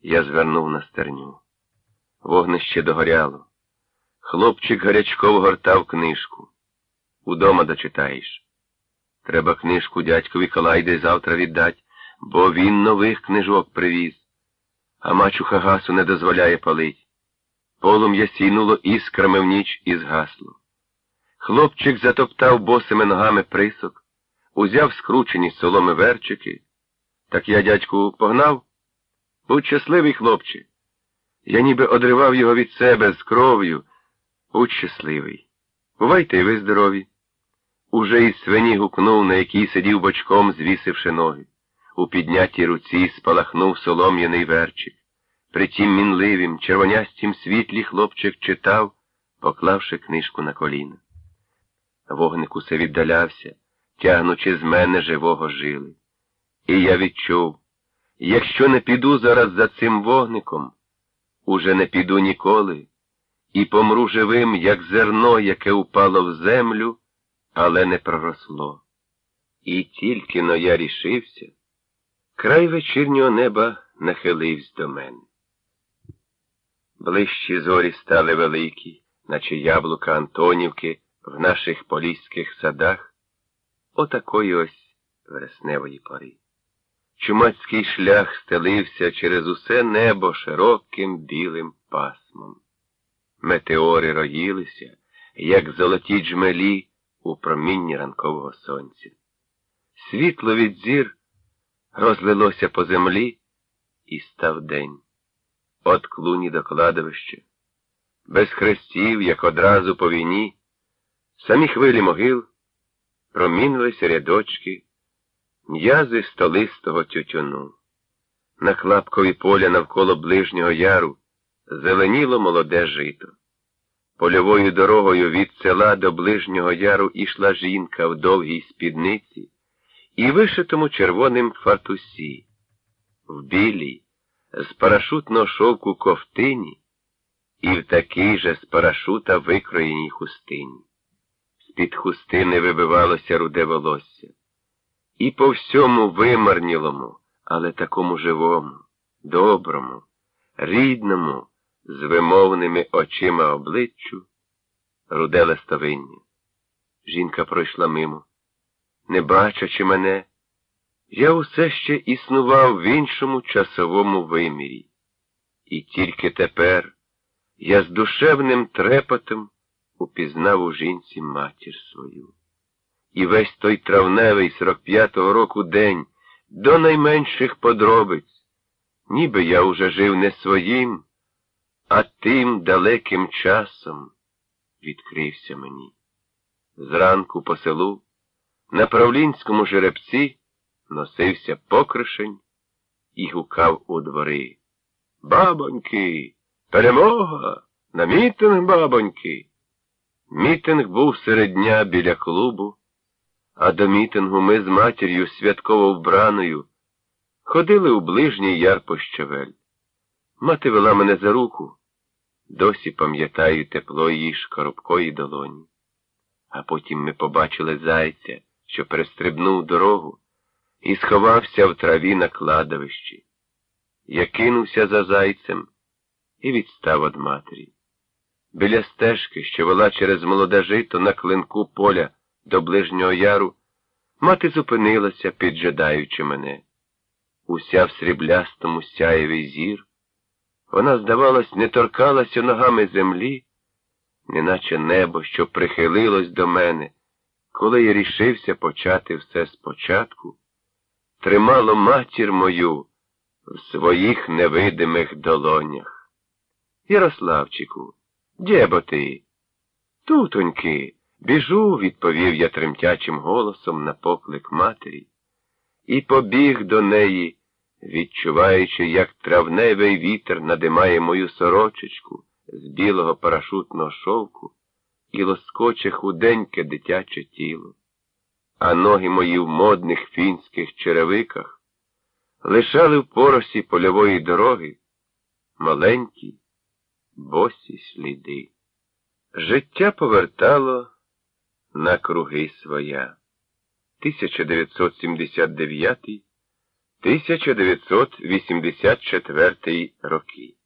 Я звернув на стерню. Вогнище догоряло. Хлопчик гарячково гортав книжку. Удома дочитаєш. Треба книжку дядькові Калайде завтра віддать, бо він нових книжок привіз. А мачуха гасу не дозволяє палить. Полум'я сінуло іскрами в ніч і згасло. Хлопчик затоптав босими ногами присок, узяв скручені соломи верчики. Так я, дядьку, погнав? Будь щасливий, хлопче. Я ніби одривав його від себе з кров'ю. Будь щасливий. Бувайте й ви здорові. Уже із свині гукнув, на якій сидів бочком, звісивши ноги. У піднятій руці спалахнув солом'яний верчик. При тім мінливім, червонястім світлі хлопчик читав, поклавши книжку на коліна. Вогник усе віддалявся, тягнучи з мене живого жили. І я відчув, якщо не піду зараз за цим вогником, уже не піду ніколи, і помру живим, як зерно, яке упало в землю, але не проросло. І тільки но я рішився, край вечірнього неба нахилився до мене. Ближчі зорі стали великі, наче яблука Антонівки в наших поліських садах, отакої ось вересневої пори. Чумацький шлях стелився через усе небо широким білим пасмом. Метеори роїлися, як золоті джмелі у промінні ранкового сонця. Світло від зір розлилося по землі і став день. От клуні до кладовища, без хрестів, як одразу по війні, самі хвилі могил промінилися рядочки, м'язи столистого тютюну. На клапкові поля навколо ближнього яру зеленіло молоде жито. Польовою дорогою від села до ближнього яру ішла жінка в довгій спідниці і вишитому червоним фартусі, в білій, з парашутного шовку ковтині і в такій же з парашута викроєній хустині. З-під хустини вибивалося руде волосся. І по всьому вимарнілому, але такому живому, доброму, рідному, з вимовними очима обличчю, руде листовиння. Жінка пройшла мимо. Не бачачи мене, я усе ще існував в іншому часовому вимірі. І тільки тепер я з душевним трепотом упізнав у жінці матір свою. І весь той травневий 45-го року день до найменших подробиць, ніби я уже жив не своїм, а тим далеким часом відкрився мені. Зранку по селу, на правлінському жеребці, носився покришень і гукав у двори. Бабоньки, перемога! На мітинг, бабоньки! Мітинг був серед дня біля клубу, а до мітингу ми з матір'ю святково вбраною ходили у ближній яр пощавель. Мати вела мене за руку, досі пам'ятаю тепло її шкоробкої долоні. А потім ми побачили зайця, що перестрибнув дорогу і сховався в траві на кладовищі. Я кинувся за зайцем і відстав від матері. Біля стежки, що вела через молоде жито на клинку поля до ближнього яру, мати зупинилася, піджадаючи мене. Уся в сріблястому сяєві зір, вона, здавалось, не торкалася ногами землі, неначе небо, що прихилилось до мене, коли я рішився почати все спочатку, тримало матір мою в своїх невидимих долонях. Ярославчику, де бо ти? Тутоньки, біжу, відповів я тремтячим голосом на поклик матері, і побіг до неї, відчуваючи, як травневий вітер надимає мою сорочечку з білого парашутного шовку і лоскоче худеньке дитяче тіло, а ноги мої в модних фінських черевиках лишали в поросі польової дороги маленькі босі сліди. Життя повертало на круги своя. 1979 1984 роки.